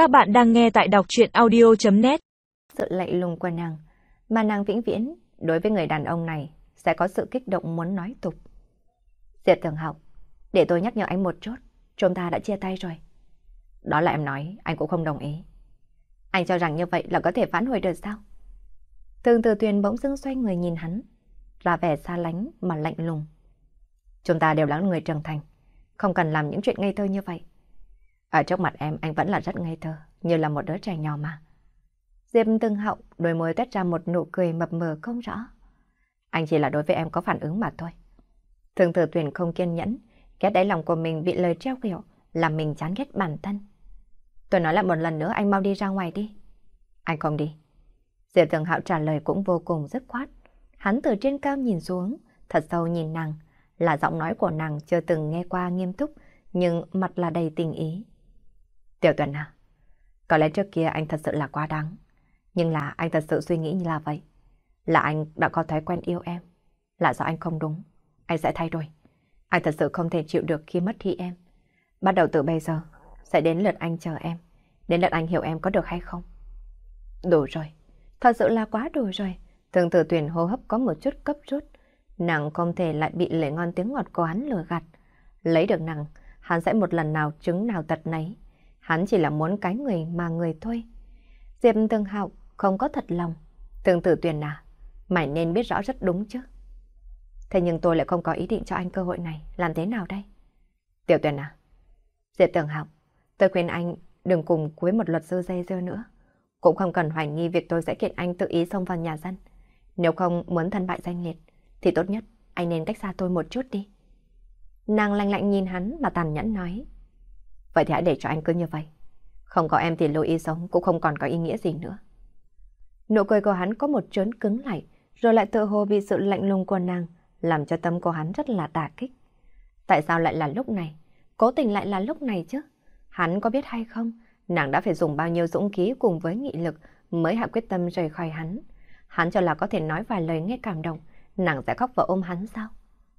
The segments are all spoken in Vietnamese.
Các bạn đang nghe tại đọc chuyện audio.net Sự lạnh lùng của nàng, mà nàng vĩnh viễn đối với người đàn ông này sẽ có sự kích động muốn nói tục. Diệp Thường Học, để tôi nhắc nhở anh một chút, chúng ta đã chia tay rồi. Đó là em nói, anh cũng không đồng ý. Anh cho rằng như vậy là có thể phản hồi được sao? thường từ tuyền bỗng dưng xoay người nhìn hắn, ra vẻ xa lánh mà lạnh lùng. Chúng ta đều là người trưởng thành, không cần làm những chuyện ngây thơ như vậy. Ở trước mặt em anh vẫn là rất ngây thơ, như là một đứa trẻ nhỏ mà. Diệp từng hậu, đôi môi tét ra một nụ cười mập mờ không rõ. Anh chỉ là đối với em có phản ứng mà thôi. Thường thừa tuyển không kiên nhẫn, ghét đáy lòng của mình bị lời treo kiểu, làm mình chán ghét bản thân. Tôi nói lại một lần nữa anh mau đi ra ngoài đi. Anh không đi. Diệp Thường Hạo trả lời cũng vô cùng dứt khoát. Hắn từ trên cao nhìn xuống, thật sâu nhìn nàng, là giọng nói của nàng chưa từng nghe qua nghiêm túc, nhưng mặt là đầy tình ý. Tiểu Tuần à, có lẽ trước kia anh thật sự là quá đáng, nhưng là anh thật sự suy nghĩ như là vậy. Là anh đã có thói quen yêu em, là do anh không đúng, anh sẽ thay đổi. Anh thật sự không thể chịu được khi mất đi em. Bắt đầu từ bây giờ, sẽ đến lượt anh chờ em, đến lượt anh hiểu em có được hay không. Đủ rồi, thật sự là quá đủ rồi. Thường tử tuyển hô hấp có một chút cấp rút, nàng không thể lại bị lời ngon tiếng ngọt của hắn lừa gạt. Lấy được nàng, hắn sẽ một lần nào chứng nào tật nấy. Hắn chỉ là muốn cái người mà người thôi. Diệp Tường Hạo không có thật lòng. Tương tử tuyển à, mày nên biết rõ rất đúng chứ. Thế nhưng tôi lại không có ý định cho anh cơ hội này. Làm thế nào đây? Tiểu tuyển à, Diệp Tường Hạo, tôi khuyên anh đừng cùng cuối một luật sư dây dưa nữa. Cũng không cần hoài nghi việc tôi sẽ kiện anh tự ý xông vào nhà dân. Nếu không muốn thân bại danh liệt, thì tốt nhất anh nên cách xa tôi một chút đi. Nàng lạnh lạnh nhìn hắn mà tàn nhẫn nói. Vậy thì hãy để cho anh cứ như vậy. Không có em thì lối ý sống cũng không còn có ý nghĩa gì nữa. Nụ cười của hắn có một trớn cứng lại, rồi lại tự hồ bị sự lạnh lùng của nàng, làm cho tâm của hắn rất là đả kích. Tại sao lại là lúc này? Cố tình lại là lúc này chứ? Hắn có biết hay không? Nàng đã phải dùng bao nhiêu dũng khí cùng với nghị lực mới hạ quyết tâm rời khỏi hắn. Hắn cho là có thể nói vài lời nghe cảm động, nàng sẽ khóc và ôm hắn sao?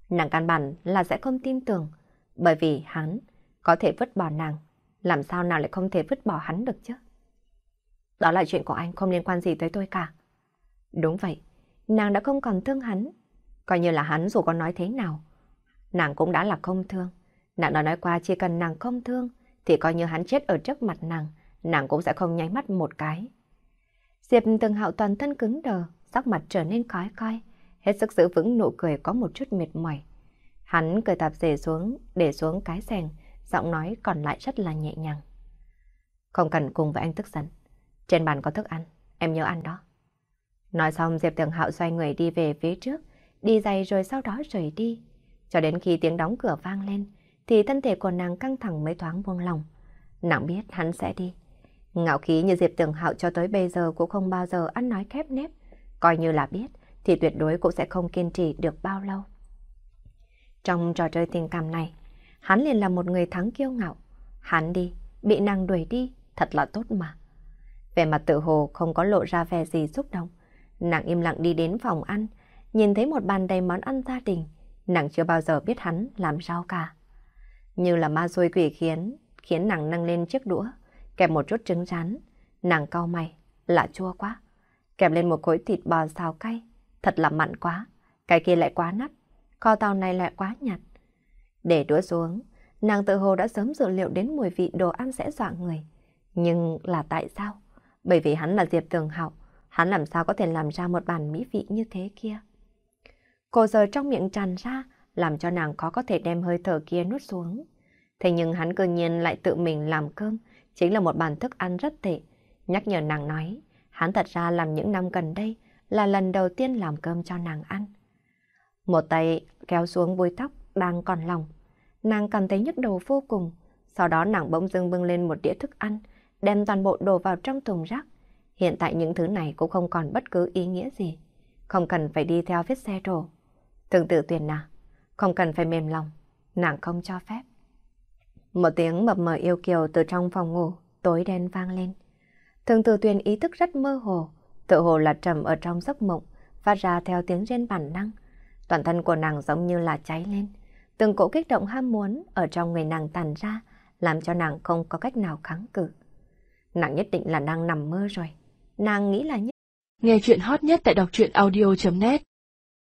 Nàng căn bản là sẽ không tin tưởng, bởi vì hắn có thể vứt bỏ nàng, làm sao nào lại không thể vứt bỏ hắn được chứ? Đó là chuyện của anh không liên quan gì tới tôi cả. Đúng vậy, nàng đã không còn thương hắn, coi như là hắn dù có nói thế nào, nàng cũng đã là không thương. Nàng đã nói qua chỉ cần nàng không thương, thì coi như hắn chết ở trước mặt nàng, nàng cũng sẽ không nháy mắt một cái. Diệp từng hạo toàn thân cứng đờ, sắc mặt trở nên khói coi, hết sức giữ vững nụ cười có một chút mệt mỏi. Hắn cười tạp dề xuống, để xuống cái sèn, giọng nói còn lại rất là nhẹ nhàng. Không cần cùng với anh tức giận. Trên bàn có thức ăn, em nhớ ăn đó. Nói xong Diệp Tường Hạo xoay người đi về phía trước, đi giày rồi sau đó rời đi. Cho đến khi tiếng đóng cửa vang lên, thì thân thể của nàng căng thẳng mới thoáng buông lòng. Nàng biết hắn sẽ đi. Ngạo khí như Diệp Tường Hạo cho tới bây giờ cũng không bao giờ ăn nói khép nép. Coi như là biết, thì tuyệt đối cũng sẽ không kiên trì được bao lâu. Trong trò chơi tình cảm này, hắn liền là một người thắng kiêu ngạo. Hắn đi, bị nàng đuổi đi, thật là tốt mà. Về mặt tự hồ không có lộ ra vẻ gì xúc động. Nàng im lặng đi đến phòng ăn, nhìn thấy một bàn đầy món ăn gia đình. Nàng chưa bao giờ biết hắn làm sao cả. Như là ma xôi quỷ khiến, khiến nàng nâng lên chiếc đũa, kẹp một chút trứng rán. Nàng cau mày, lạ chua quá. Kẹp lên một khối thịt bò xào cay, thật là mặn quá. Cái kia lại quá nát, kho tàu này lại quá nhạt. Để đũa xuống, nàng tự hồ đã sớm dự liệu đến mùi vị đồ ăn sẽ dọa người. Nhưng là tại sao? Bởi vì hắn là Diệp Tường Hạo, hắn làm sao có thể làm ra một bàn mỹ vị như thế kia? Cô giờ trong miệng tràn ra, làm cho nàng khó có thể đem hơi thở kia nuốt xuống. Thế nhưng hắn cơ nhiên lại tự mình làm cơm, chính là một bàn thức ăn rất tệ. Nhắc nhở nàng nói, hắn thật ra làm những năm gần đây là lần đầu tiên làm cơm cho nàng ăn. Một tay kéo xuống bôi tóc đang còn lòng. Nàng cảm thấy nhức đầu vô cùng. Sau đó nàng bỗng dưng bưng lên một đĩa thức ăn, đem toàn bộ đồ vào trong thùng rác. Hiện tại những thứ này cũng không còn bất cứ ý nghĩa gì. Không cần phải đi theo vết xe đổ. Thường tự tuyển nào, không cần phải mềm lòng. Nàng không cho phép. Một tiếng mập mờ yêu kiều từ trong phòng ngủ, tối đen vang lên. Thường tử tuyền ý thức rất mơ hồ, tự hồ là trầm ở trong giấc mộng, phát ra theo tiếng rên bản năng. Toàn thân của nàng giống như là cháy lên. Từng cỗ kích động ham muốn ở trong người nàng tàn ra, làm cho nàng không có cách nào kháng cự. Nàng nhất định là đang nằm mơ rồi. Nàng nghĩ là nhất. Nghe chuyện hot nhất tại đọc truyện audio.net